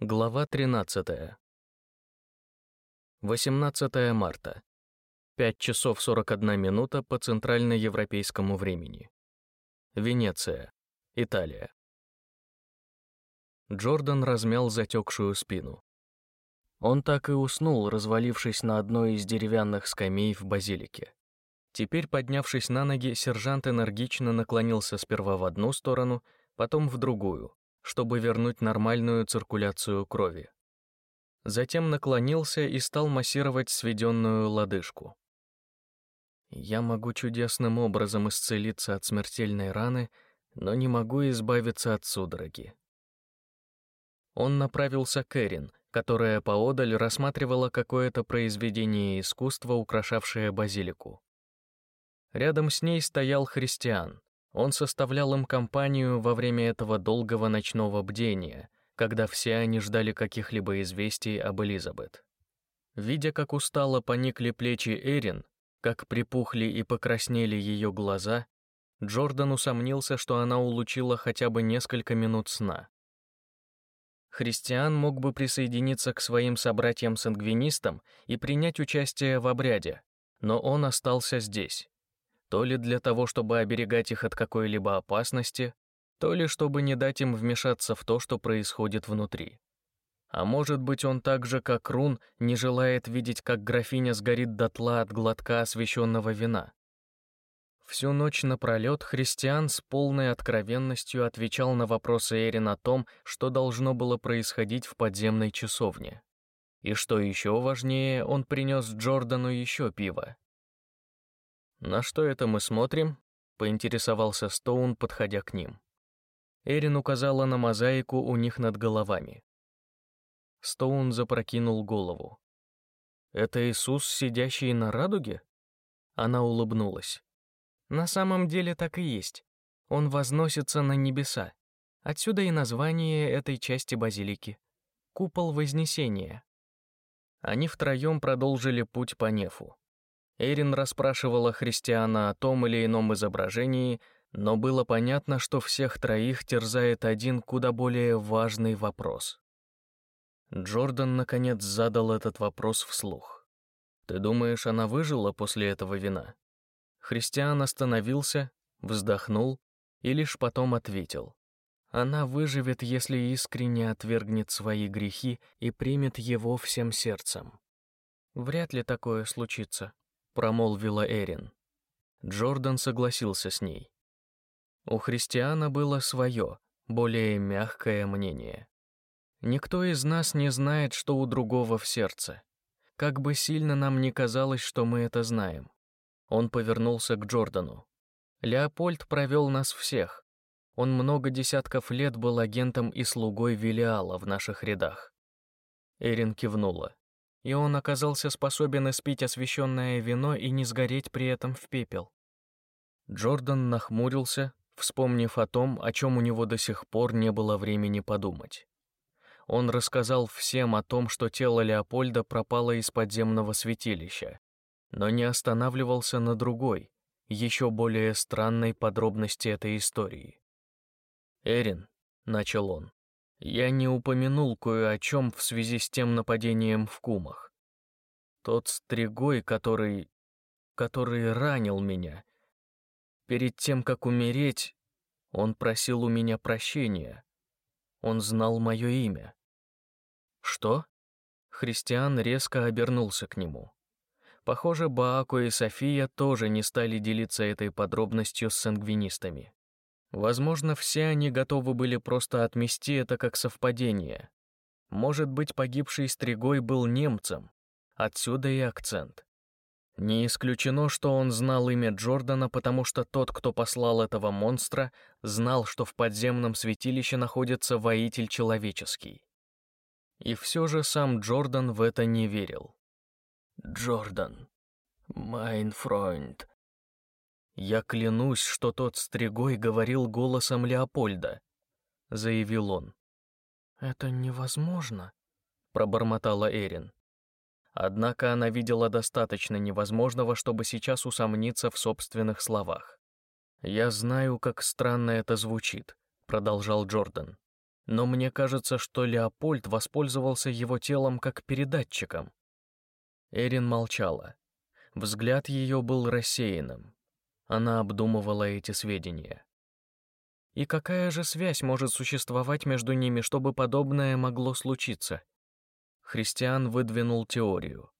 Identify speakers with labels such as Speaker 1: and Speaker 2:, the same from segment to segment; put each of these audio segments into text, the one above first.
Speaker 1: Глава 13. 18 марта. 5 часов 41 минута по центральноевропейскому времени. Венеция, Италия. Джордан размял затекшую спину. Он так и уснул, развалившись на одной из деревянных скамей в базилике. Теперь, поднявшись на ноги, сержант энергично наклонился сперва в одну сторону, потом в другую, чтобы вернуть нормальную циркуляцию крови. Затем наклонился и стал массировать сведенную лодыжку. Я могу чудесным образом исцелиться от смертельной раны, но не могу избавиться от судороги. Он направился к Эрин, которая поодаль рассматривала какое-то произведение искусства, украшавшее базилику. Рядом с ней стоял христиан, он составлял им компанию во время этого долгого ночного бдения, когда все они ждали каких-либо известий об Элизабет. Видя, как устало поникли плечи Эрин, как припухли и покраснели ее глаза, Джордан усомнился, что она улучила хотя бы несколько минут сна. Христиан мог бы присоединиться к своим собратьям-сангвинистам и принять участие в обряде, но он остался здесь, то ли для того, чтобы оберегать их от какой-либо опасности, то ли чтобы не дать им вмешаться в то, что происходит внутри. А может быть, он так же, как Рун, не желает видеть, как графиня сгорит дотла от глотка освященного вина. Всю ночь напролет христиан с полной откровенностью отвечал на вопросы Эрин о том, что должно было происходить в подземной часовне. И что еще важнее, он принес Джордану еще пиво, «На что это мы смотрим?» — поинтересовался Стоун, подходя к ним. Эрин указала на мозаику у них над головами. Стоун запрокинул голову. «Это Иисус, сидящий на радуге?» Она улыбнулась. «На самом деле так и есть. Он возносится на небеса. Отсюда и название этой части базилики. Купол Вознесения». Они втроем продолжили путь по нефу. Эрин расспрашивала христиана о том или ином изображении, но было понятно, что всех троих терзает один куда более важный вопрос. Джордан, наконец, задал этот вопрос вслух. «Ты думаешь, она выжила после этого вина?» Христиан остановился, вздохнул и лишь потом ответил. «Она выживет, если искренне отвергнет свои грехи и примет его всем сердцем. Вряд ли такое случится промолвила Эрин. Джордан согласился с ней. У христиана было свое, более мягкое мнение. Никто из нас не знает, что у другого в сердце. Как бы сильно нам ни казалось, что мы это знаем. Он повернулся к Джордану. Леопольд провел нас всех. Он много десятков лет был агентом и слугой Велиала в наших рядах. Эрин кивнула и он оказался способен испить освященное вино и не сгореть при этом в пепел. Джордан нахмурился, вспомнив о том, о чем у него до сих пор не было времени подумать. Он рассказал всем о том, что тело Леопольда пропало из подземного святилища, но не останавливался на другой, еще более странной подробности этой истории. «Эрин», — начал он, я не упомянул кое о чем в связи с тем нападением в Кумах. Тот стригой, который... который ранил меня. Перед тем, как умереть, он просил у меня прощения. Он знал мое имя. Что? Христиан резко обернулся к нему. Похоже, Баако и София тоже не стали делиться этой подробностью с сангвинистами. Возможно, все они готовы были просто отмести это как совпадение. Может быть, погибший Стригой был немцем. Отсюда и акцент. Не исключено, что он знал имя Джордана, потому что тот, кто послал этого монстра, знал, что в подземном святилище находится воитель человеческий. И все же сам Джордан в это не верил. «Джордан, майн фройнд», «Я клянусь, что тот стригой говорил голосом Леопольда», — заявил он. «Это невозможно», — пробормотала Эрин. Однако она видела достаточно невозможного, чтобы сейчас усомниться в собственных словах. «Я знаю, как странно это звучит», — продолжал Джордан. но мне кажется, что Леопольд воспользовался его телом как передатчиком. Эрин молчала. Взгляд ее был рассеянным. Она обдумывала эти сведения. И какая же связь может существовать между ними, чтобы подобное могло случиться? Христиан выдвинул теорию.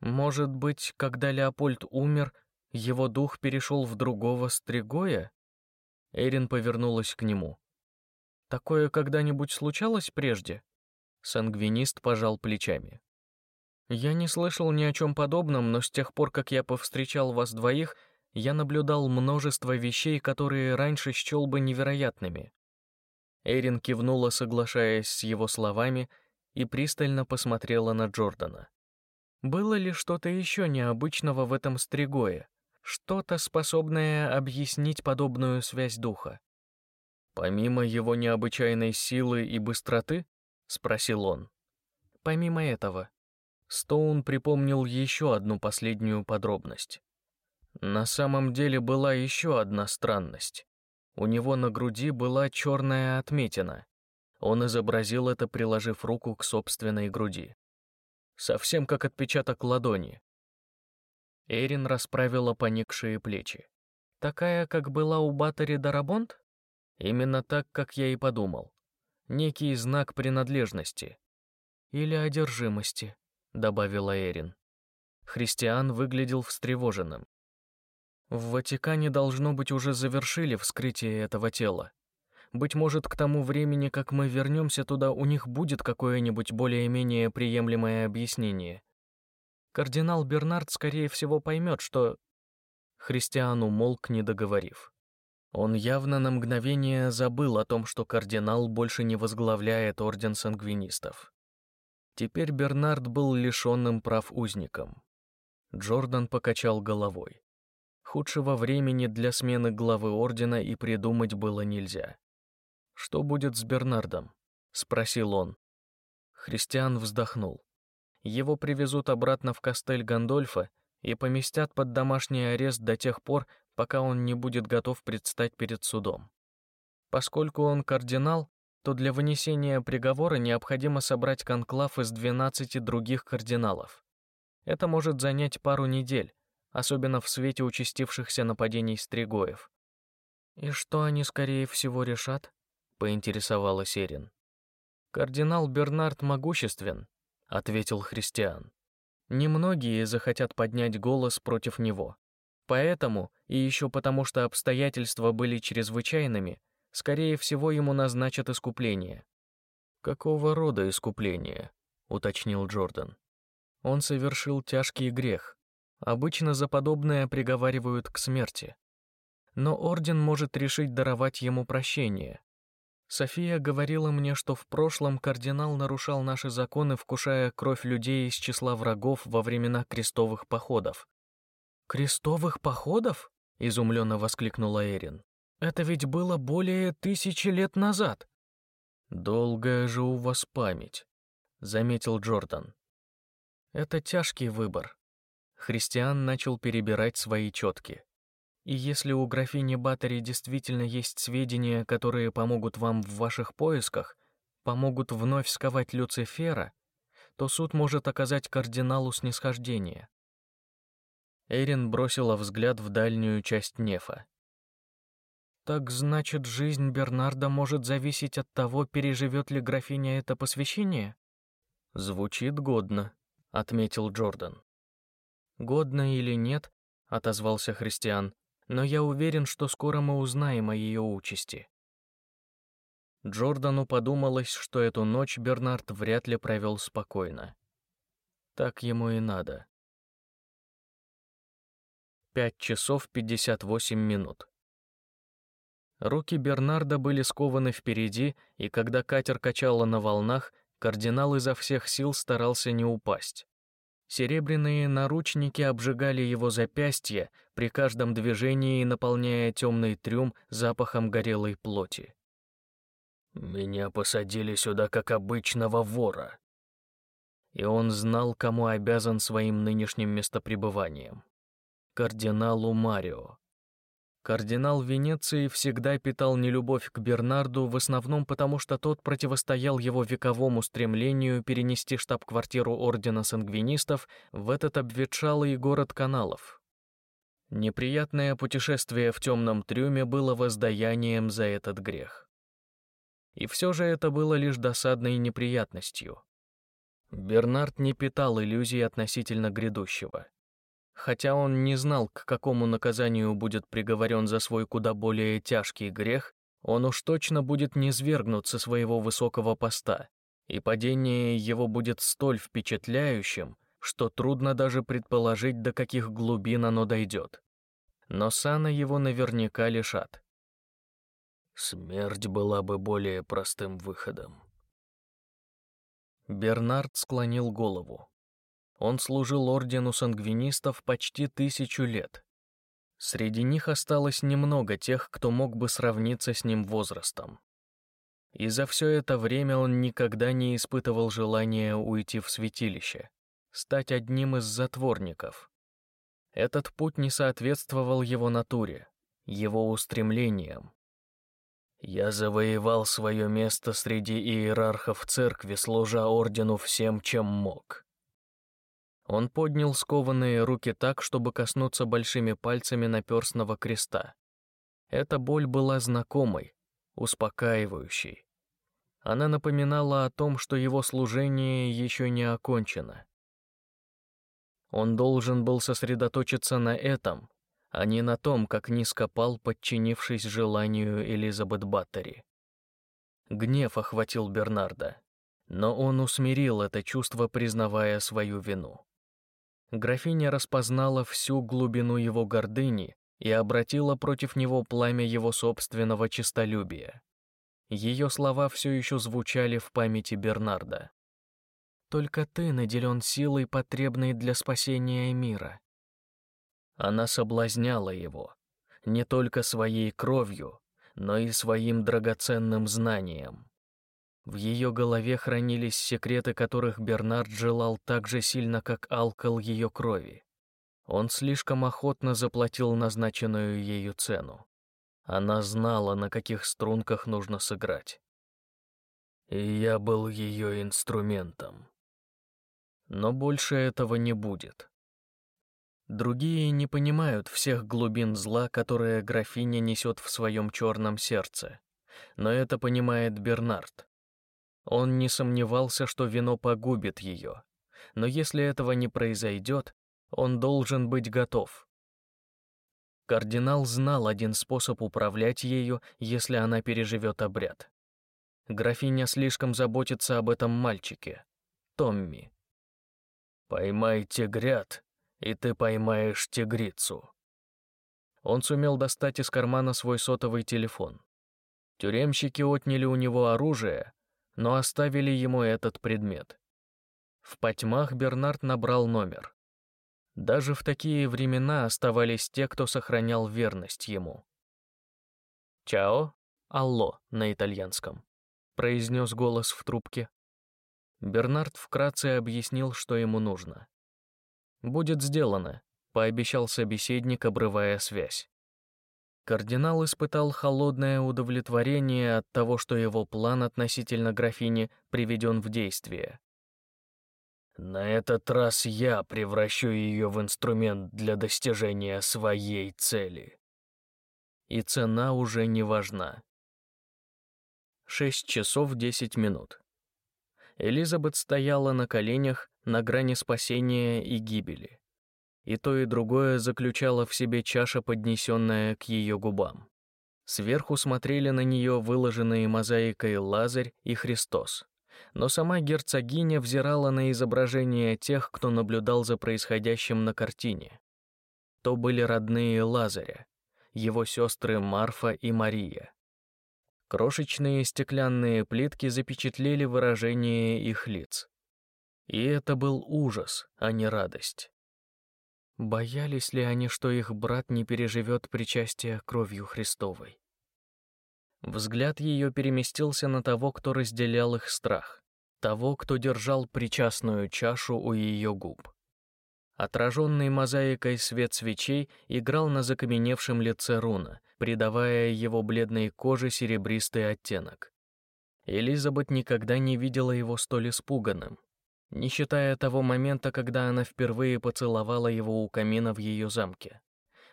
Speaker 1: Может быть, когда Леопольд умер, его дух перешел в другого Стригоя? Эрин повернулась к нему. Такое когда-нибудь случалось прежде? Сангвинист пожал плечами. Я не слышал ни о чем подобном, но с тех пор, как я повстречал вас двоих, я наблюдал множество вещей, которые раньше счел бы невероятными. Эрин кивнула, соглашаясь с его словами, и пристально посмотрела на Джордана. Было ли что-то еще необычного в этом стригое? Что-то, способное объяснить подобную связь духа? «Помимо его необычайной силы и быстроты?» — спросил он. «Помимо этого». Стоун припомнил еще одну последнюю подробность. На самом деле была еще одна странность. У него на груди была черная отметина. Он изобразил это, приложив руку к собственной груди совсем как отпечаток ладони. Эрин расправила поникшие плечи. Такая, как была у Батари Дарабонт? Именно так, как я и подумал. Некий знак принадлежности. Или одержимости, добавила Эрин. Христиан выглядел встревоженным. В Ватикане должно быть уже завершили вскрытие этого тела. Быть может, к тому времени, как мы вернемся туда, у них будет какое-нибудь более-менее приемлемое объяснение. Кардинал Бернард, скорее всего, поймет, что... Христиан умолк, не договорив. Он явно на мгновение забыл о том, что кардинал больше не возглавляет орден сангвинистов. Теперь Бернард был лишенным прав узником. Джордан покачал головой. Худшего времени для смены главы ордена и придумать было нельзя. «Что будет с Бернардом?» — спросил он. Христиан вздохнул. Его привезут обратно в Кастель Гандольфа и поместят под домашний арест до тех пор, пока он не будет готов предстать перед судом. Поскольку он кардинал, то для вынесения приговора необходимо собрать конклав из 12 других кардиналов. Это может занять пару недель, особенно в свете участившихся нападений стригоев. И что они, скорее всего, решат? поинтересовалась Эрин. Кардинал Бернард могуществен, ответил Христиан. Немногие захотят поднять голос против него. Поэтому, и еще потому, что обстоятельства были чрезвычайными, скорее всего, ему назначат искупление. Какого рода искупление? уточнил Джордан. Он совершил тяжкий грех. Обычно за подобное приговаривают к смерти. Но орден может решить даровать ему прощение. София говорила мне, что в прошлом кардинал нарушал наши законы, вкушая кровь людей из числа врагов во времена крестовых походов. «Крестовых походов?» — изумленно воскликнула Эрин. «Это ведь было более тысячи лет назад». «Долгая же у вас память», — заметил Джордан. «Это тяжкий выбор». Христиан начал перебирать свои четки. И если у графини Баттери действительно есть сведения, которые помогут вам в ваших поисках, помогут вновь сковать Люцифера, то суд может оказать кардиналу снисхождение. Эрин бросила взгляд в дальнюю часть нефа. Так значит, жизнь Бернарда может зависеть от того, переживет ли графиня это посвящение? Звучит годно, отметил Джордан. Годно или нет, отозвался Христиан но я уверен, что скоро мы узнаем о ее участи. Джордану подумалось, что эту ночь Бернард вряд ли провел спокойно. Так ему и надо. Пять часов пятьдесят восемь минут. Руки Бернарда были скованы впереди, и когда катер качало на волнах, кардинал изо всех сил старался не упасть. Серебряные наручники обжигали его запястья при каждом движении, наполняя темный трюм запахом горелой плоти. «Меня посадили сюда как обычного вора», и он знал, кому обязан своим нынешним местопребыванием. Кардиналу Марио. Кардинал Венеции всегда питал нелюбовь к Бернарду в основном потому, что тот противостоял его вековому стремлению перенести штаб-квартиру Ордена Сангвинистов в этот обветшалый город каналов. Неприятное путешествие в темном трюме было воздаянием за этот грех. И все же это было лишь досадной неприятностью. Бернард не питал иллюзий относительно грядущего. Хотя он не знал, к какому наказанию будет приговорен за свой куда более тяжкий грех, он уж точно будет низвергнут со своего высокого поста, и падение его будет столь впечатляющим, что трудно даже предположить, до каких глубин оно дойдет. Но сана его наверняка лишат.
Speaker 2: Смерть была бы более простым выходом.
Speaker 1: Бернард склонил голову. Он служил ордену сангвинистов почти тысячу лет. Среди них осталось немного тех, кто мог бы сравниться с ним возрастом. И за все это время он никогда не испытывал желания уйти в святилище, стать одним из затворников. Этот путь не соответствовал его натуре, его устремлениям.
Speaker 2: Я завоевал свое место среди иерархов церкви, служа ордену всем, чем мог.
Speaker 1: Он поднял скованные руки так, чтобы коснуться большими пальцами наперстного креста. Эта боль была знакомой, успокаивающей. Она напоминала о том, что его служение еще не окончено. Он должен был сосредоточиться на этом, а не на том, как низко пал, подчинившись желанию Элизабет Баттери. Гнев охватил Бернарда, но он усмирил это чувство, признавая свою вину. Графиня распознала всю глубину его гордыни и обратила против него пламя его собственного честолюбия. Ее слова все еще звучали в памяти Бернарда. «Только ты наделен силой, потребной для спасения мира». Она соблазняла его, не только своей кровью, но и своим драгоценным знанием. В ее голове хранились секреты, которых Бернард желал так же сильно, как алкал ее крови. Он слишком охотно заплатил назначенную ею цену. Она знала, на каких струнках нужно сыграть.
Speaker 2: И я был ее инструментом.
Speaker 1: Но больше этого не будет. Другие не понимают всех глубин зла, которое графиня несет в своем черном сердце. Но это понимает Бернард. Он не сомневался, что вино погубит ее, но если этого не произойдет, он должен быть готов. Кардинал знал один способ управлять ею, если она переживет обряд. Графиня слишком заботится об этом мальчике, Томми.
Speaker 2: «Поймай тигрят, и ты поймаешь тигрицу».
Speaker 1: Он сумел достать из кармана свой сотовый телефон. Тюремщики отняли у него оружие, но оставили ему этот предмет. В потьмах Бернард набрал номер. Даже в такие времена оставались те, кто сохранял верность ему. «Чао, алло» на итальянском, произнес голос в трубке. Бернард вкратце объяснил, что ему нужно. «Будет сделано», — пообещал собеседник, обрывая связь. Кардинал испытал холодное удовлетворение от того, что его план относительно графини приведен в действие.
Speaker 2: «На этот раз я превращу ее в инструмент для достижения своей цели».
Speaker 1: И цена уже не важна. Шесть часов десять минут. Элизабет стояла на коленях на грани спасения и гибели и то и другое заключало в себе чаша, поднесенная к ее губам. Сверху смотрели на нее выложенные мозаикой Лазарь и Христос. Но сама герцогиня взирала на изображения тех, кто наблюдал за происходящим на картине. То были родные Лазаря, его сестры Марфа и Мария. Крошечные стеклянные плитки запечатлели выражение их лиц. И это был ужас, а не радость. Боялись ли они, что их брат не переживет причастие кровью Христовой? Взгляд ее переместился на того, кто разделял их страх, того, кто держал причастную чашу у ее губ. Отраженный мозаикой свет свечей играл на закаменевшем лице руна, придавая его бледной коже серебристый оттенок. Элизабет никогда не видела его столь испуганным, не считая того момента, когда она впервые поцеловала его у камина в ее замке,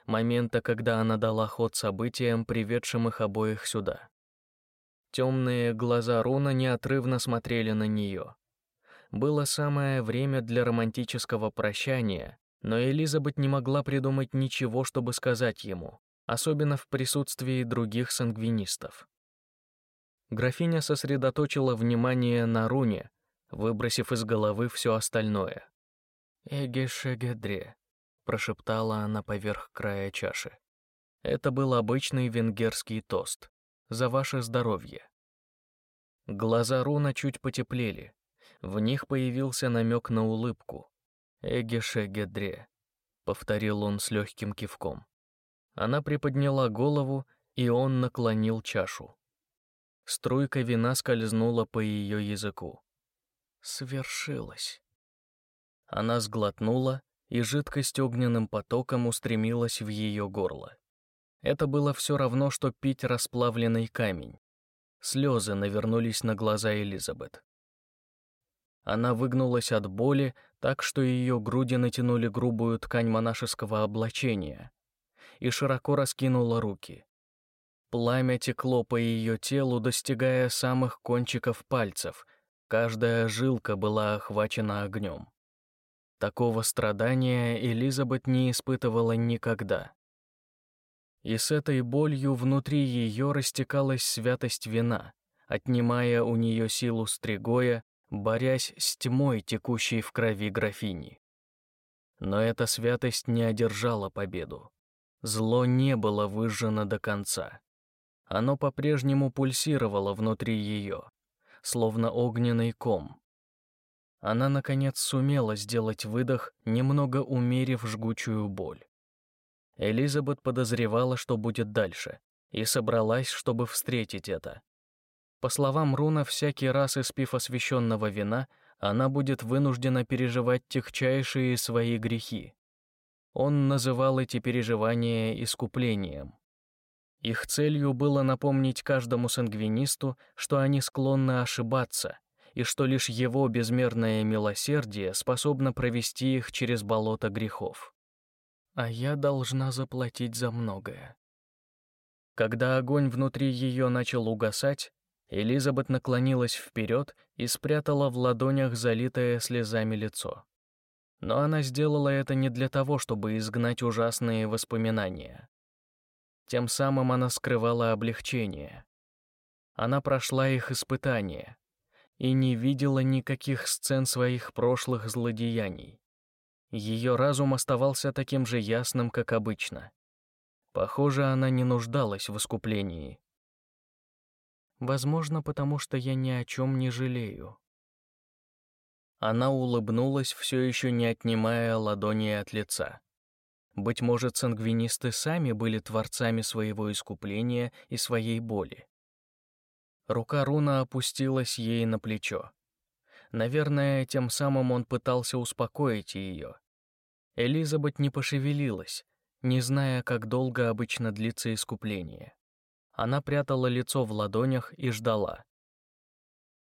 Speaker 1: момента, когда она дала ход событиям, приведшим их обоих сюда. Темные глаза Руна неотрывно смотрели на нее. Было самое время для романтического прощания, но Элизабет не могла придумать ничего, чтобы сказать ему, особенно в присутствии других сангвинистов. Графиня сосредоточила внимание на руне, выбросив из головы все остальное. «Эгешегедре», — прошептала она поверх края чаши. Это был обычный венгерский тост. «За ваше здоровье». Глаза Руна чуть потеплели. В них появился намек на улыбку. «Эгешегедре», — повторил он с легким кивком. Она приподняла голову, и он наклонил чашу. Струйка вина скользнула по ее языку. Свершилось. Она сглотнула, и жидкость огненным потоком устремилась в ее горло. Это было все равно, что пить расплавленный камень. Слезы навернулись на глаза Элизабет. Она выгнулась от боли, так что ее груди натянули грубую ткань монашеского облачения, и широко раскинула руки. Пламя текло по ее телу, достигая самых кончиков пальцев. Каждая жилка была охвачена огнем. Такого страдания Элизабет не испытывала никогда. И с этой болью внутри ее растекалась святость вина, отнимая у нее силу стригоя, борясь с тьмой, текущей в крови графини. Но эта святость не одержала победу. Зло не было выжжено до конца. Оно по-прежнему пульсировало внутри ее, словно огненный ком. Она, наконец, сумела сделать выдох, немного умерив жгучую боль. Элизабет подозревала, что будет дальше, и собралась, чтобы встретить это. По словам Руна, всякий раз испив освященного вина, она будет вынуждена переживать техчайшие свои грехи. Он называл эти переживания искуплением. Их целью было напомнить каждому сангвинисту, что они склонны ошибаться, и что лишь его безмерное милосердие способно провести их через болото грехов. А я должна заплатить за многое. Когда огонь внутри ее начал угасать, Элизабет наклонилась вперед и спрятала в ладонях залитое слезами лицо. Но она сделала это не для того, чтобы изгнать ужасные воспоминания. Тем самым она скрывала облегчение. Она прошла их испытания и не видела никаких сцен своих прошлых злодеяний. Ее разум оставался таким же ясным, как обычно. Похоже, она не нуждалась в искуплении. Возможно, потому что я ни о чем не жалею. Она улыбнулась, все еще не отнимая ладони от лица. Быть может, сангвинисты сами были творцами своего искупления и своей боли. Рука Руна опустилась ей на плечо. Наверное, тем самым он пытался успокоить ее. Элизабет не пошевелилась, не зная, как долго обычно длится искупление. Она прятала лицо в ладонях и ждала.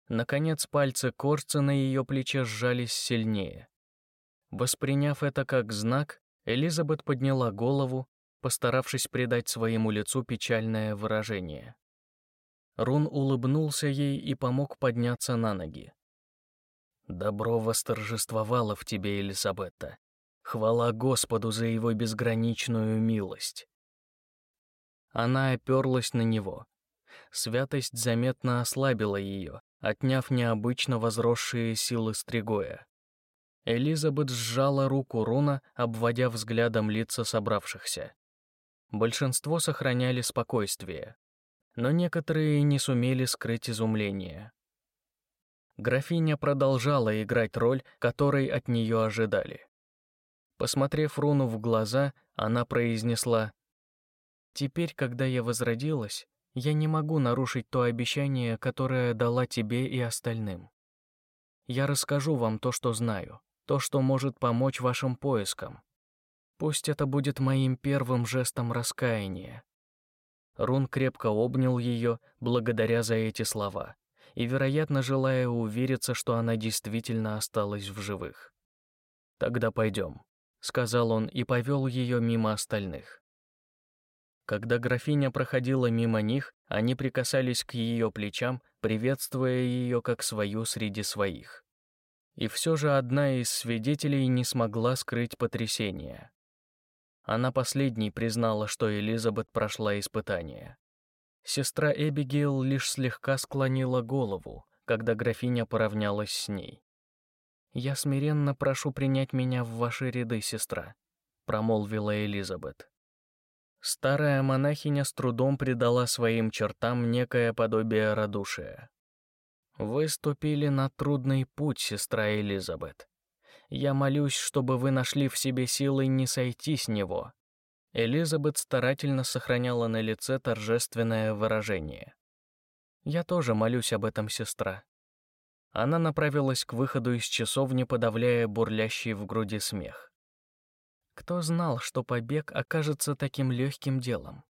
Speaker 1: Наконец пальцы Корца на ее плече сжались сильнее. Восприняв это как знак, Элизабет подняла голову, постаравшись придать своему лицу печальное выражение. Рун улыбнулся ей и помог подняться на ноги. «Добро восторжествовало в тебе, Элизабетта. Хвала Господу за его безграничную милость». Она оперлась на него. Святость заметно ослабила ее, отняв необычно возросшие силы Стригоя. Элизабет сжала руку Руна, обводя взглядом лица собравшихся. Большинство сохраняли спокойствие, но некоторые не сумели скрыть изумление. Графиня продолжала играть роль, которой от нее ожидали. Посмотрев Руну в глаза, она произнесла «Теперь, когда я возродилась, я не могу нарушить то обещание, которое дала тебе и остальным. Я расскажу вам то, что знаю, то, что может помочь вашим поискам. Пусть это будет моим первым жестом раскаяния. Рун крепко обнял ее, благодаря за эти слова, и, вероятно, желая увериться, что она действительно осталась в живых. «Тогда пойдем», — сказал он и повел ее мимо остальных. Когда графиня проходила мимо них, они прикасались к ее плечам, приветствуя ее как свою среди своих. И все же одна из свидетелей не смогла скрыть потрясение. Она последней признала, что Элизабет прошла испытание. Сестра Эбигейл лишь слегка склонила голову, когда графиня поравнялась с ней. «Я смиренно прошу принять меня в ваши ряды, сестра», — промолвила Элизабет. Старая монахиня с трудом придала своим чертам некое подобие радушия. «Вы ступили на трудный путь, сестра Элизабет. Я молюсь, чтобы вы нашли в себе силы не сойти с него». Элизабет старательно сохраняла на лице торжественное выражение. «Я тоже молюсь об этом, сестра». Она направилась к выходу из часовни, подавляя бурлящий в груди смех. Кто знал, что побег окажется таким легким делом?